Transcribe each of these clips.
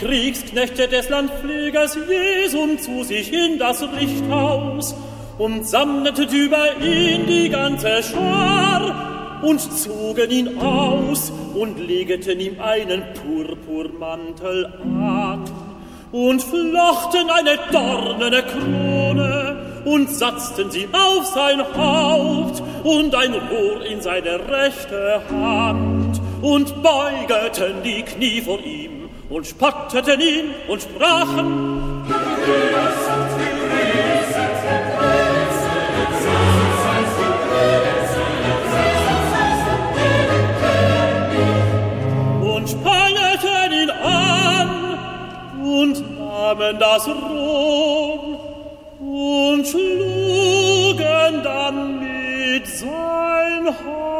Kriegsknechte des Landpflegers Jesum zu sich in das Richthaus und sammelten über ihn die ganze Schar und zogen ihn aus und legten ihm einen Purpurmantel an und flochten eine dornene Krone und satzten sie auf sein Haupt und ein Rohr in seine rechte Hand und beugeten die Knie vor ihm und spotteten ihn und sprachen und spanneten ihn an und nahmen das Rom und schlugen dann mit sein Haupt.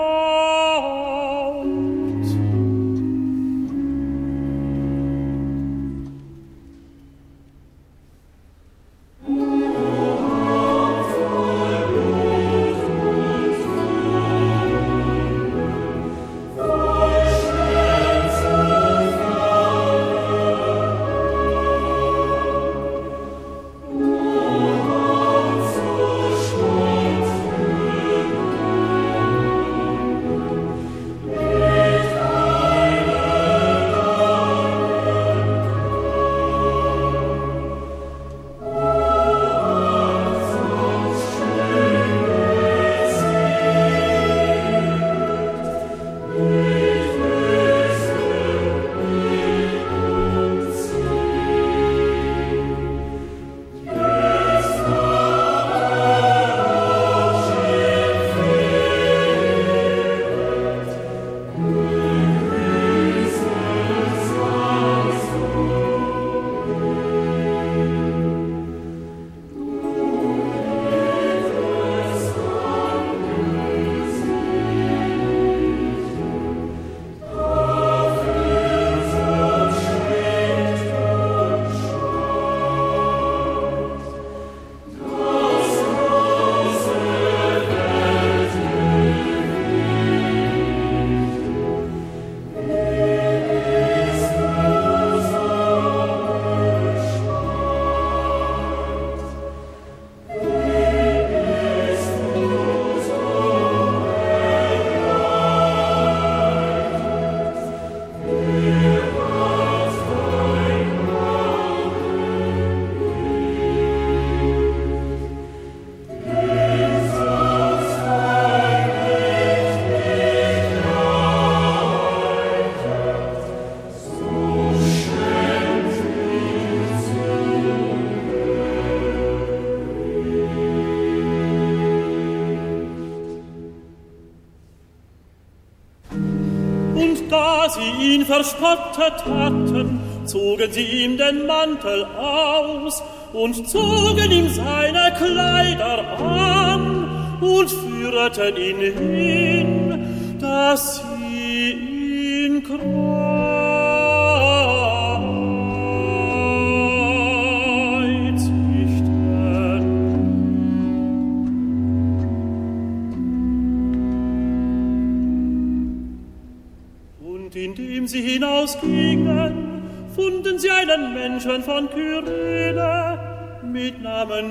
verspottet hatten, zogen sie ihm den Mantel aus und zogen ihm seine Kleider an und führten ihn hin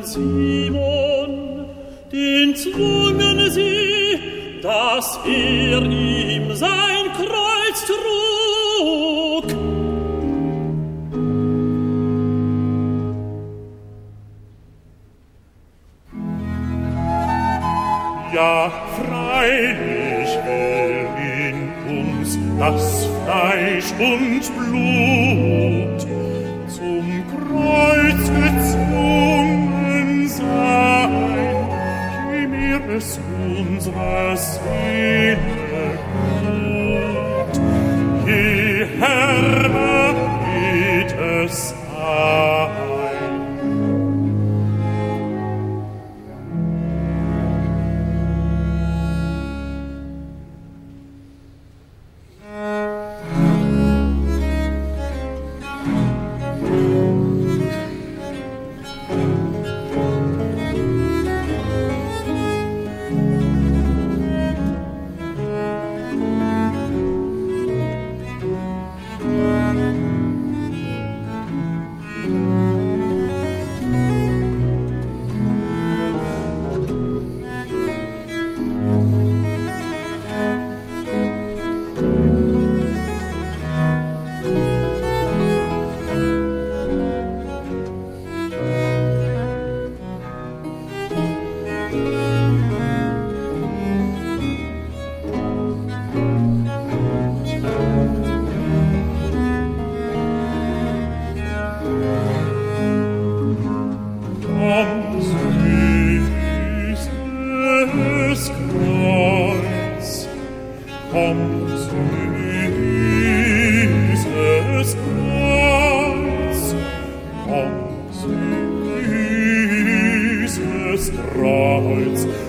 Simon, den zwungen sie, dass er ihm sein Kreuz trug. Ja, freilich will in uns das Fleisch und Blut Christ.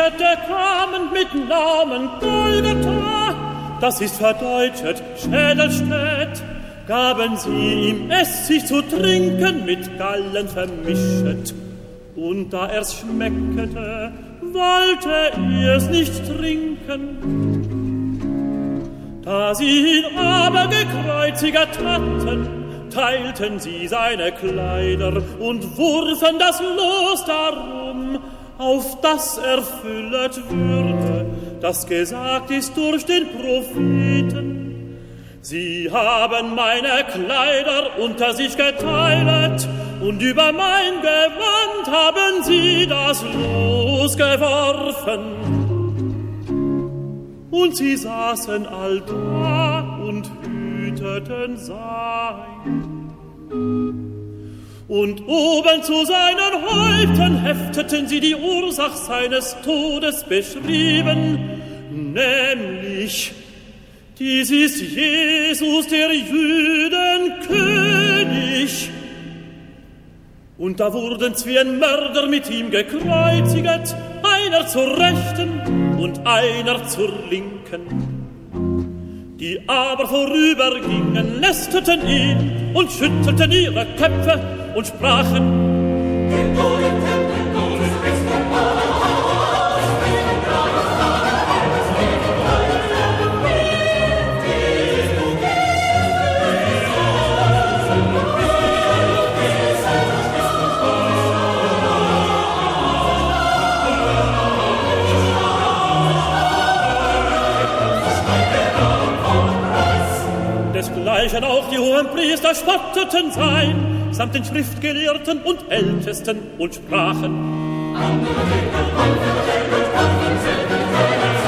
Städte kamen mit Namen Golgatha, das ist verdeutschet Schädelstädt, gaben sie ihm Essig zu trinken, mit Gallen vermischet. Und da er's schmeckete, wollte ihr's nicht trinken. Da sie ihn aber gekreuzigert hatten, teilten sie seine Kleider und wurfen das Los darum, auf das erfüllet würde, das gesagt ist durch den Propheten. Sie haben meine Kleider unter sich geteilt, und über mein Gewand haben sie das Los geworfen. Und sie saßen all da und hüteten sein und oben zu seinen Häupten hefteten sie die Ursach seines Todes beschrieben, nämlich, dies ist Jesus, der Jüden König. Und da wurden zwei Mörder mit ihm gekreuziget, einer zur Rechten und einer zur Linken. Die aber vorübergingen, lästerten ihn und schüttelten ihre Köpfe und sprachen, Desgleichen auch die hohen Priester spotteten sein, samt den Schriftgelehrten und Ältesten und sprachen. Ist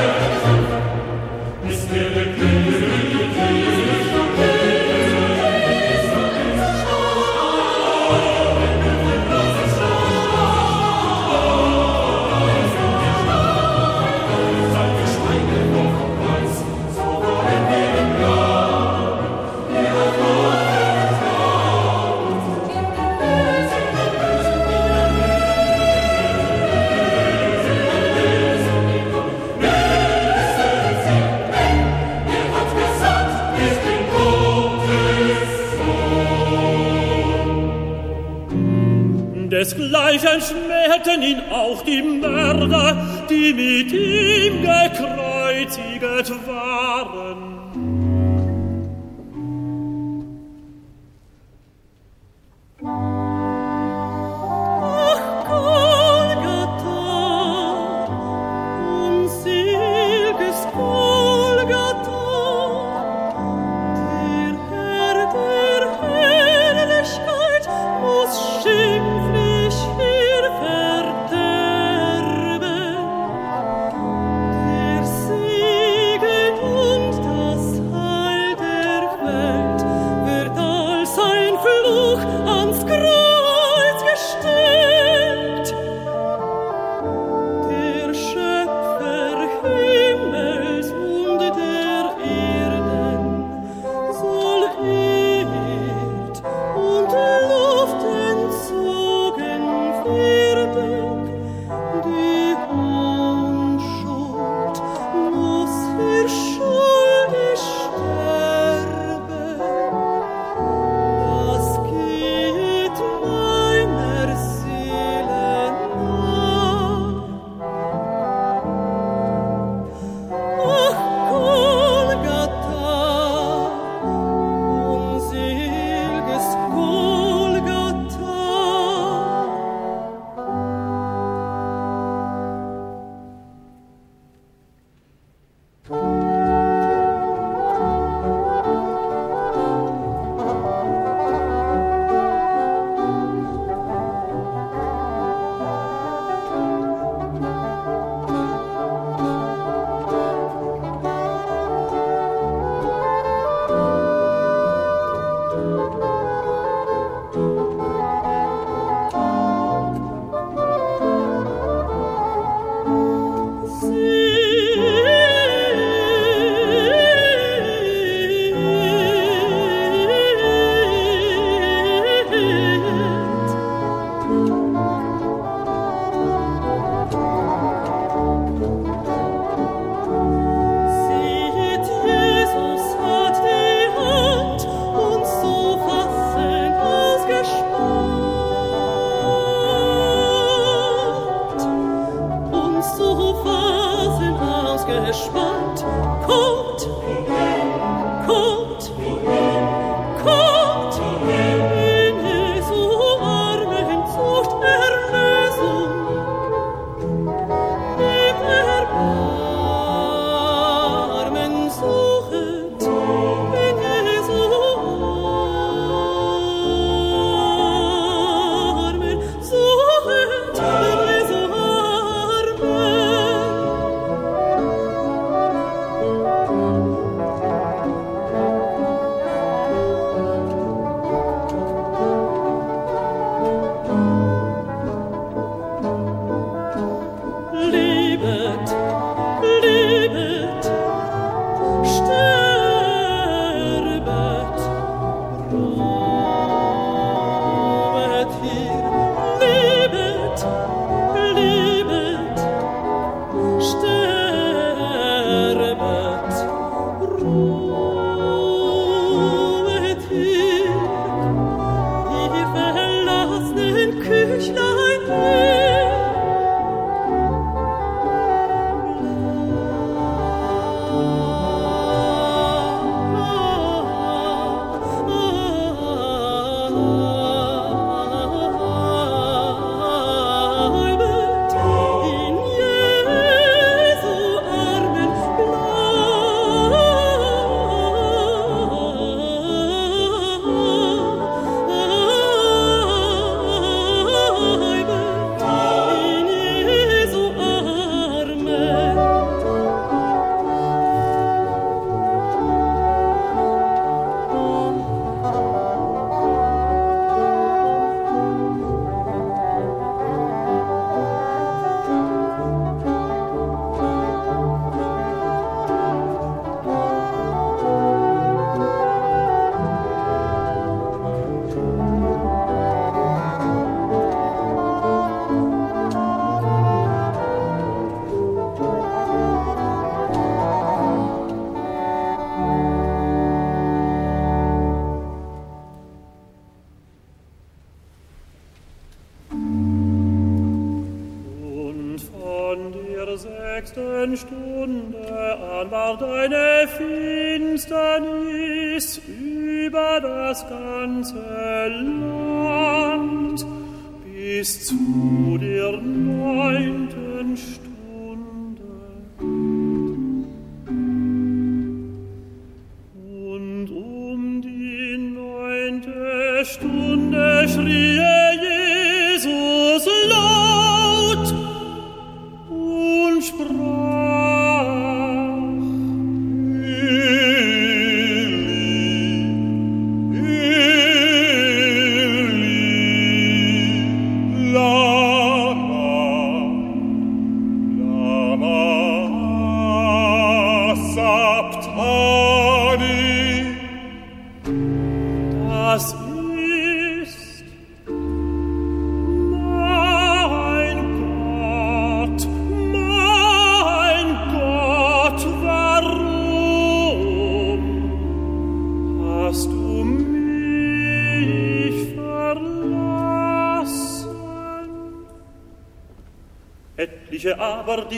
aber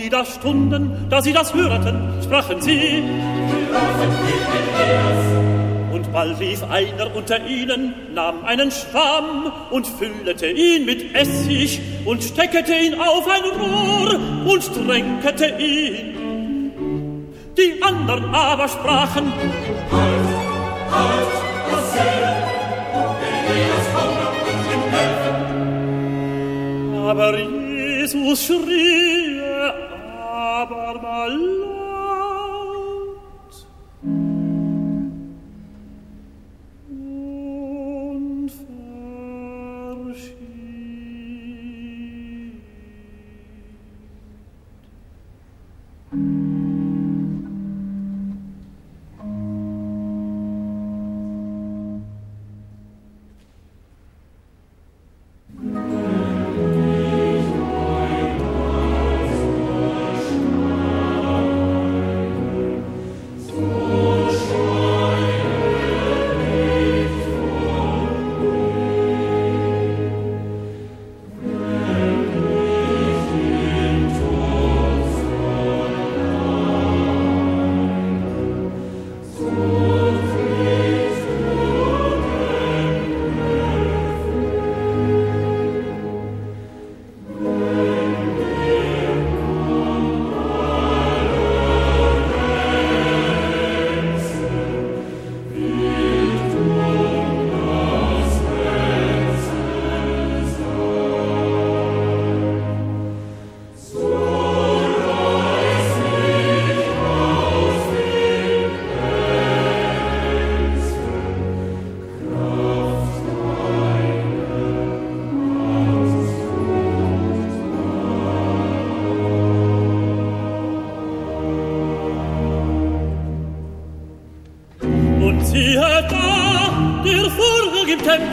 die da stunden, da sie das hörten, sprachen sie, und bald lief einer unter ihnen, nahm einen Schwamm und füllte ihn mit Essig und steckete ihn auf ein Rohr und tränkete ihn. Die anderen aber sprachen, Halt, halt, was sehen, Elias kommt und ihm helfen. Aber Jesus schrie,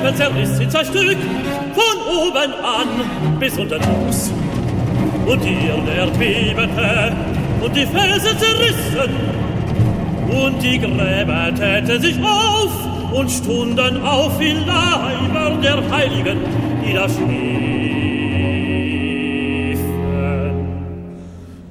Tempel zerriss in zwei Stück, von oben an bis unter den Fuß. Und die Erde erdbebete, und die Felsen zerrissen, und die Gräber täten sich auf, und stunden auf wie Leiber der Heiligen, die da schliefen.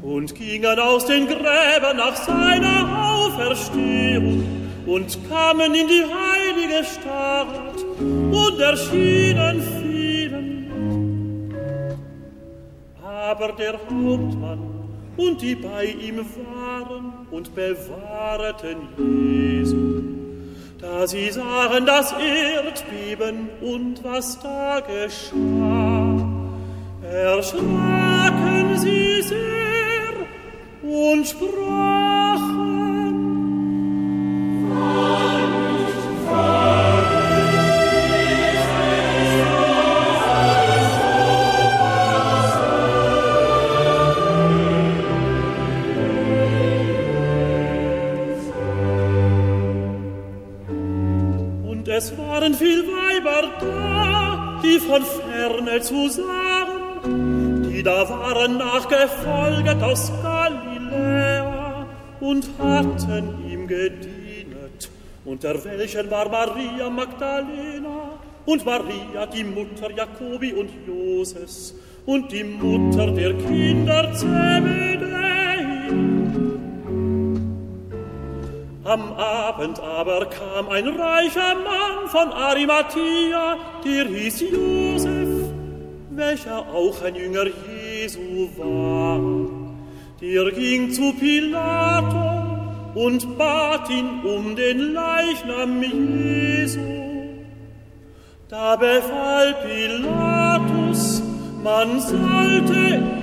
Und gingen aus den Gräbern nach seiner Auferstehung, und kamen in die heilige Stadt, und erschienen vielen. Aber der Hauptmann und die bei ihm waren und bewahrten Jesu, da sie sahen das Erdbeben und was da geschah, erschraken sie sehr und sprachen, von ferne zu sahen, die da waren nachgefolget aus Galiläa und hatten ihm gedienet. Unter welchen war Maria Magdalena und Maria, die Mutter Jakobi und Joses und die Mutter der Kinder Zebedee. Am Abend aber kam ein reicher Mann von Arimathea, der hieß Josef, welcher auch ein Jünger Jesu war. Der ging zu Pilato und bat ihn um den Leichnam Jesu. Da befahl Pilatus, man sollte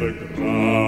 the.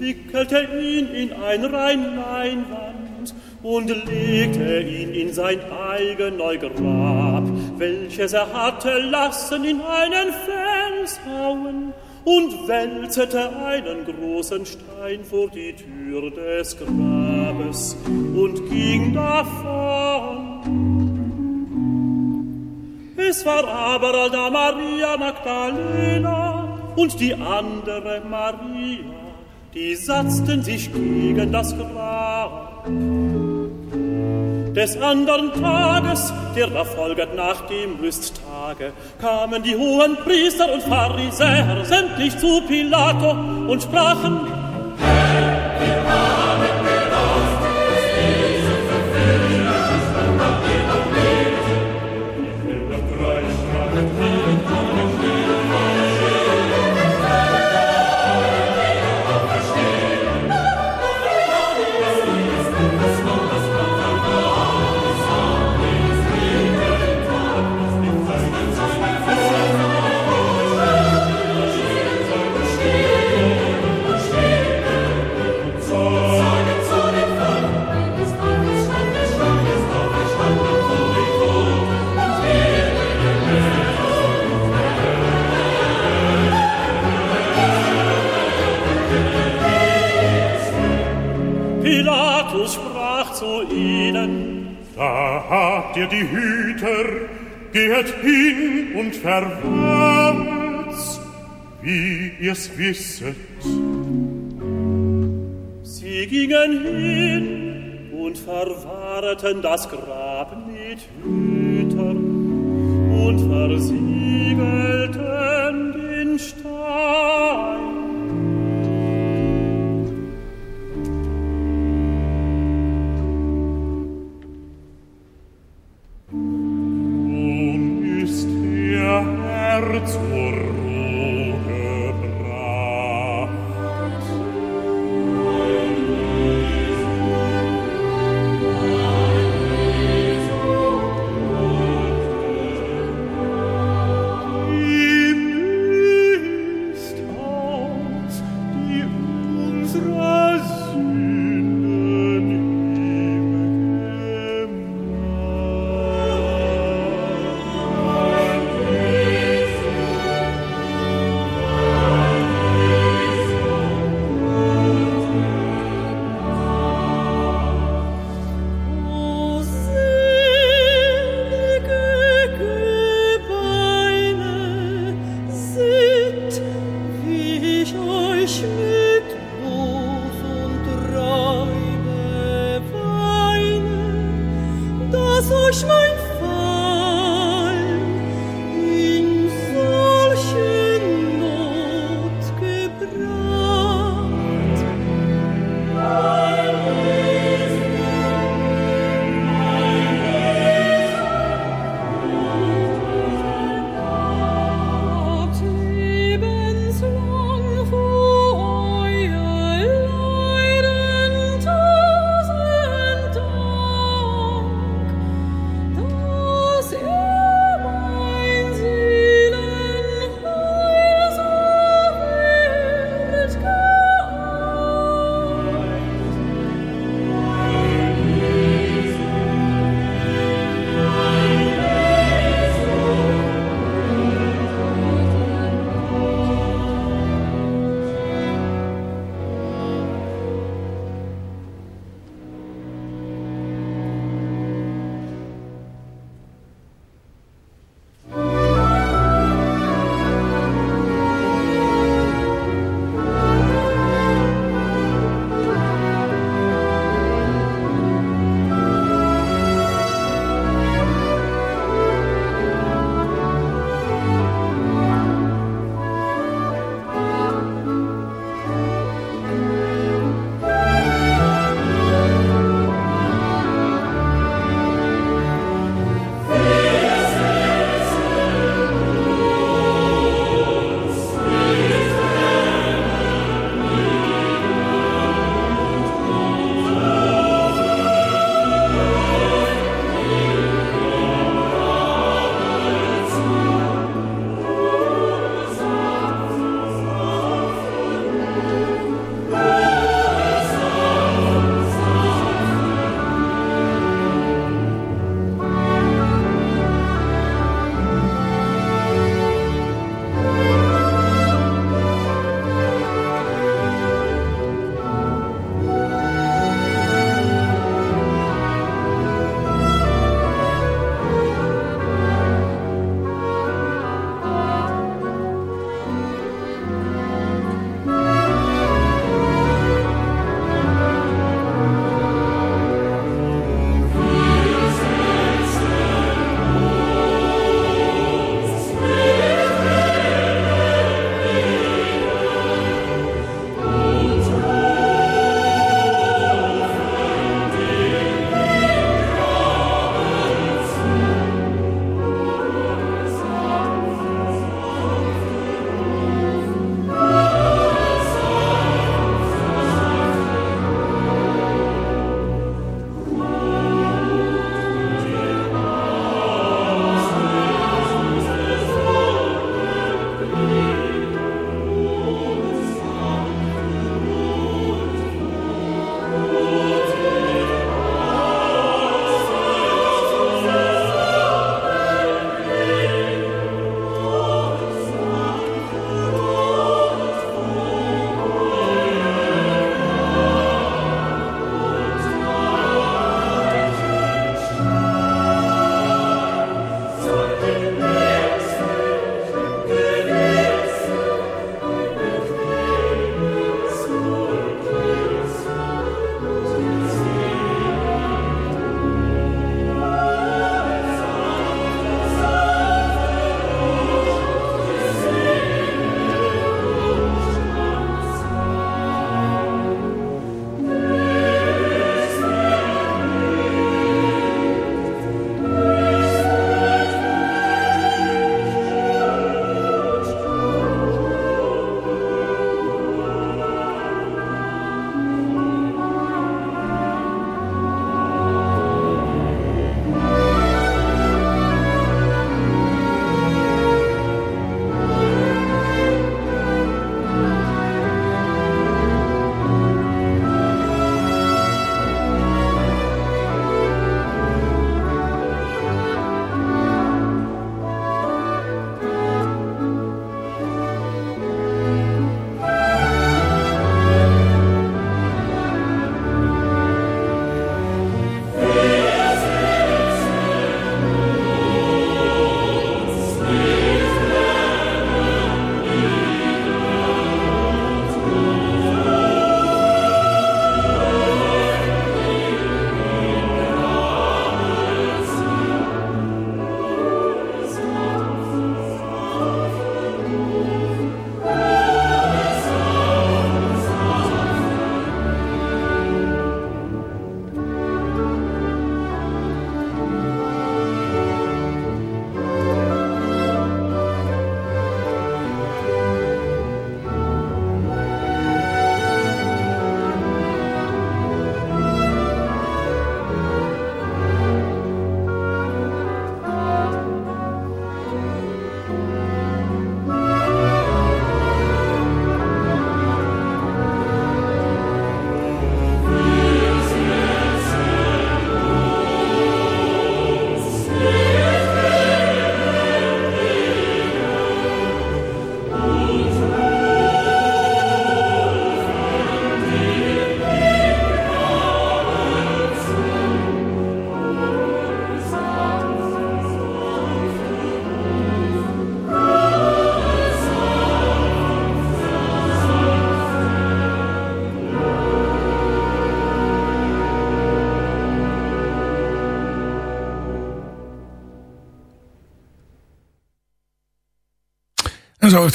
Wickelte ihn in ein rein Leinwand und legte ihn in sein eigener Grab, welches er hatte lassen in einen Fels hauen und wälzete einen großen Stein vor die Tür des Grabes und ging davon. Es war aber da Maria Magdalena und die andere Maria, die satzten sich gegen das Grab. Des andern Tages, der da folget nach dem Lüsttage, kamen die hohen Priester und Pharisäer sämtlich zu Pilato und sprachen, habt ihr die Hüter, geht hin und verwahrt's, wie ihr's wisset. Sie gingen hin und verwahrten das Grab mit Hütern und versiegelten den Stein.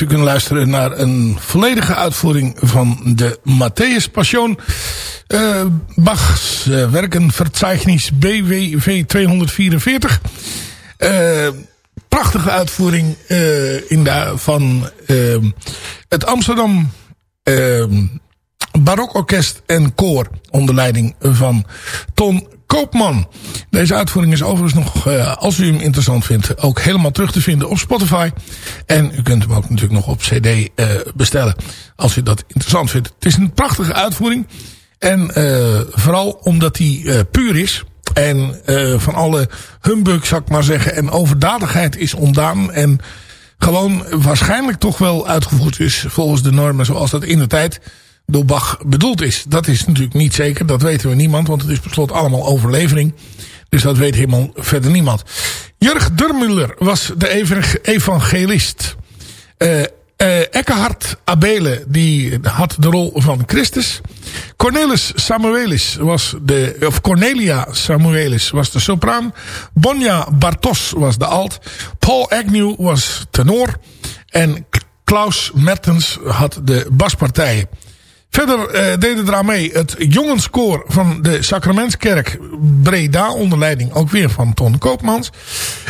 U kunnen luisteren naar een volledige uitvoering van de Matthäus Passion. Uh, Bach's uh, werkenverzeichnis BWV 244. Uh, prachtige uitvoering in de, van het Amsterdam Barokorkest en Koor onder leiding van Ton Koopman. Deze uitvoering is overigens nog, uh, als u hem interessant vindt, ook helemaal terug te vinden op Spotify. En u kunt hem ook natuurlijk nog op cd uh, bestellen, als u dat interessant vindt. Het is een prachtige uitvoering. En uh, vooral omdat hij puur is. En van alle humbug, zou ik maar zeggen, en overdadigheid is ontdaan. En gewoon waarschijnlijk toch wel uitgevoerd is volgens de normen zoals dat in de tijd door Bach bedoeld is. Dat is natuurlijk niet zeker, dat weten we niemand, want het is beslot allemaal overlevering. Dus dat weet helemaal verder niemand. Jurg Durmuller was de evangelist. Uh, uh, Eckhard Abele die had de rol van Christus. Cornelis Samuelis was de, of Cornelia Samuelis was de sopraan. Bonja Bartos was de alt. Paul Agnew was tenor. En Klaus Mertens had de baspartijen. Verder uh, deden eraan mee het jongenskoor van de Sacramentskerk Breda onder leiding ook weer van Ton Koopmans.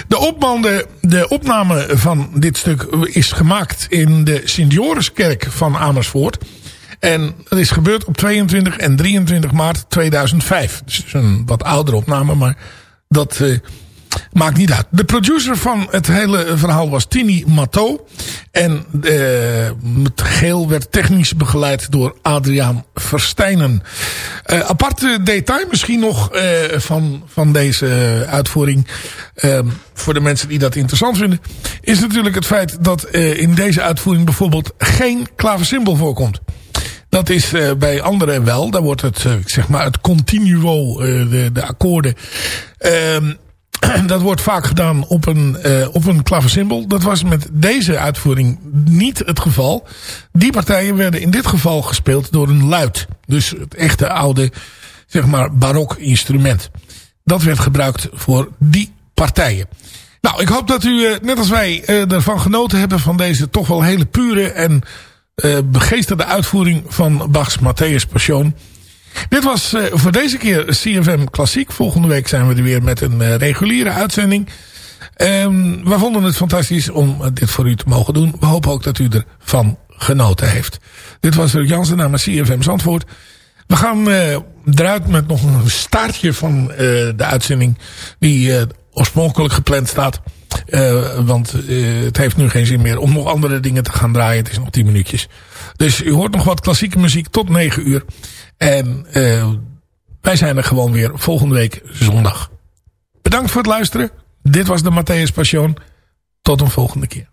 De, de opname van dit stuk is gemaakt in de Sint-Joriskerk van Amersfoort. En dat is gebeurd op 22 en 23 maart 2005. Dus een wat oudere opname, maar dat... Uh, Maakt niet uit. De producer van het hele verhaal was Tini Matto. En uh, het geheel werd technisch begeleid door Adriaan Verstijnen. Uh, aparte detail misschien nog uh, van, van deze uitvoering. Ehm, voor de mensen die dat interessant vinden. Is natuurlijk het feit dat in deze uitvoering bijvoorbeeld geen klaversymbol voorkomt. Dat is uh, bij anderen wel. Daar wordt het, uh, zeg maar, het continuo, uh, de, de akkoorden, ehm, dat wordt vaak gedaan op een, uh, op een klaversymbol. Dat was met deze uitvoering niet het geval. Die partijen werden in dit geval gespeeld door een luid. Dus het echte oude, zeg maar, barok instrument. Dat werd gebruikt voor die partijen. Nou, ik hoop dat u, uh, net als wij, uh, ervan genoten hebben van deze toch wel hele pure en begeesterde uitvoering van Bach's Matthäus Passion. Dit was uh, voor deze keer CFM Klassiek. Volgende week zijn we er weer met een uh, reguliere uitzending. Um, we vonden het fantastisch om uh, dit voor u te mogen doen. We hopen ook dat u ervan genoten heeft. Dit was Ruk Jansen namens CFM Zandvoort. We gaan eruit met nog een staartje van de uitzending die oorspronkelijk gepland staat. want het heeft nu geen zin meer om nog andere dingen te gaan draaien. Het is nog 10 minuutjes. Dus u hoort nog wat klassieke muziek tot 9 uur. En uh, wij zijn er gewoon weer volgende week zondag. Bedankt voor het luisteren. Dit was de Matthäus Passion. Tot een volgende keer.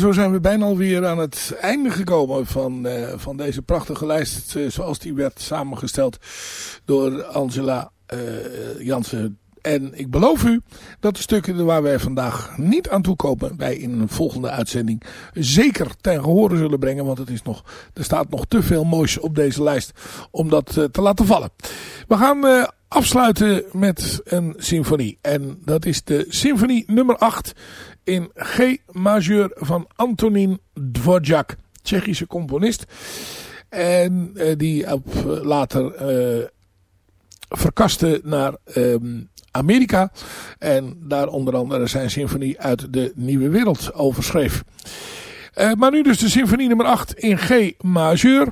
Zo zijn we bijna alweer aan het einde gekomen van, uh, van deze prachtige lijst. Uh, zoals die werd samengesteld door Angela uh, Jansen En ik beloof u dat de stukken waar wij vandaag niet aan toe komen, wij in een volgende uitzending zeker ten gehore zullen brengen. Want het is nog, er staat nog te veel moois op deze lijst om dat te laten vallen. We gaan afsluiten met een symfonie. En dat is de symfonie nummer 8 in G majeur van Antonin Dvorak, Tsjechische componist. En uh, die op, later verkaste naar um, Amerika. En daar onder andere zijn symfonie uit de Nieuwe Wereld over schreef. Uh, maar nu dus de symfonie nummer 8 in G majeur,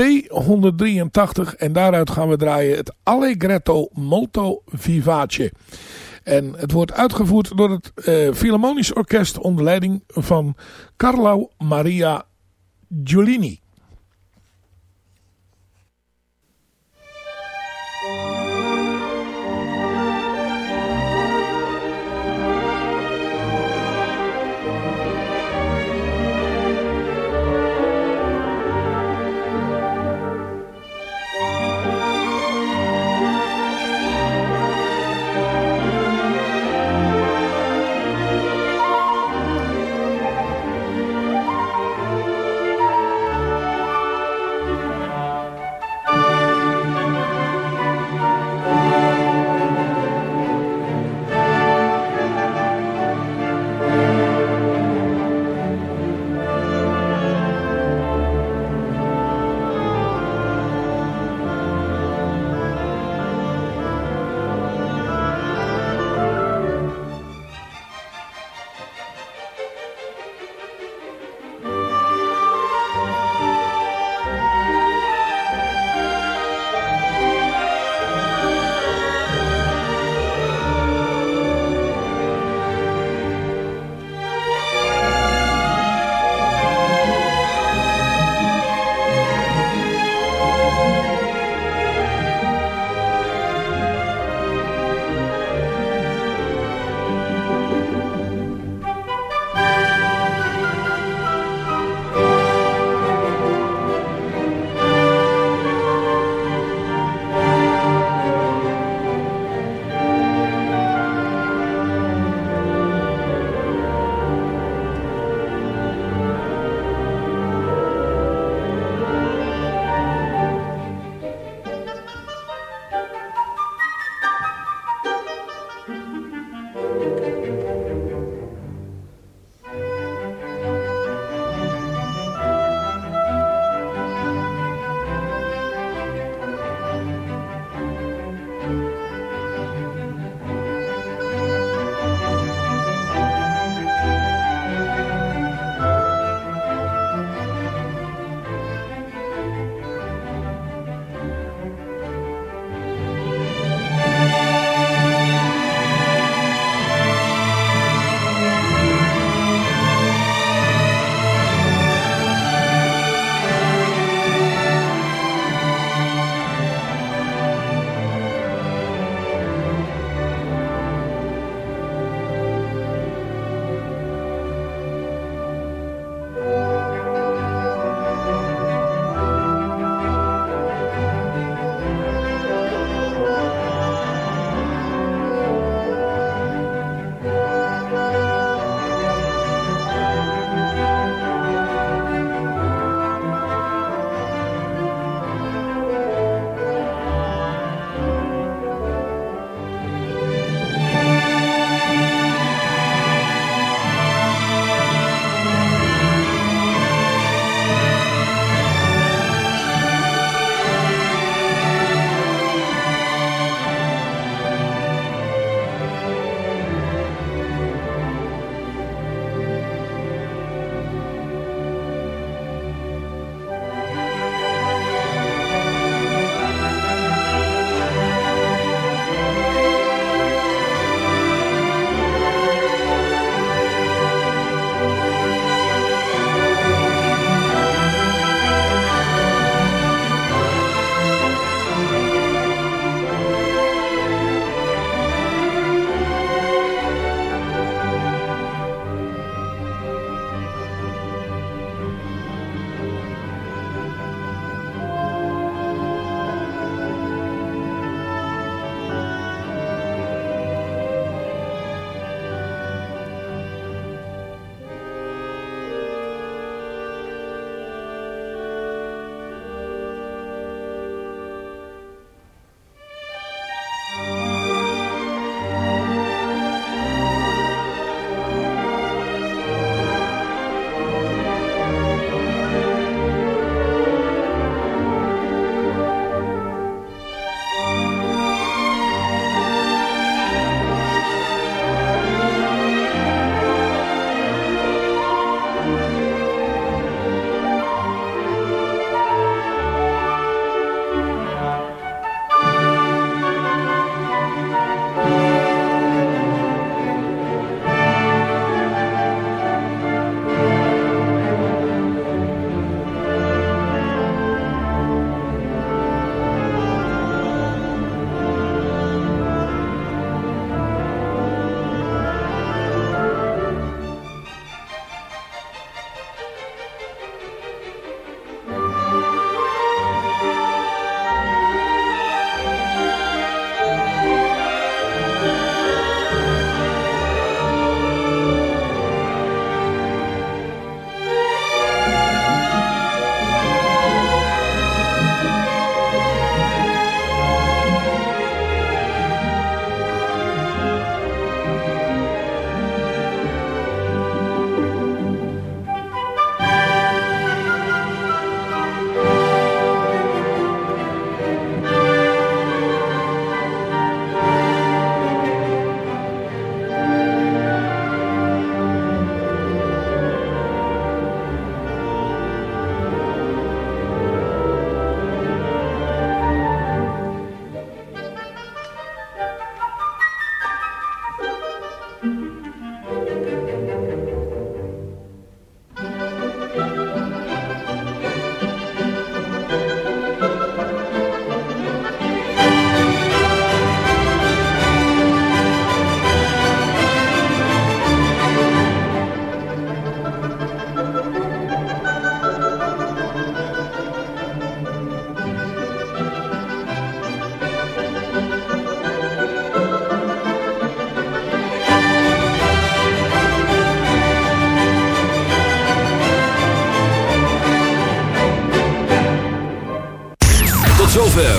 B183 en daaruit gaan we draaien het Allegretto molto vivace. En het wordt uitgevoerd door het uh, Philharmonisch Orkest onder leiding van Carlo Maria Giulini.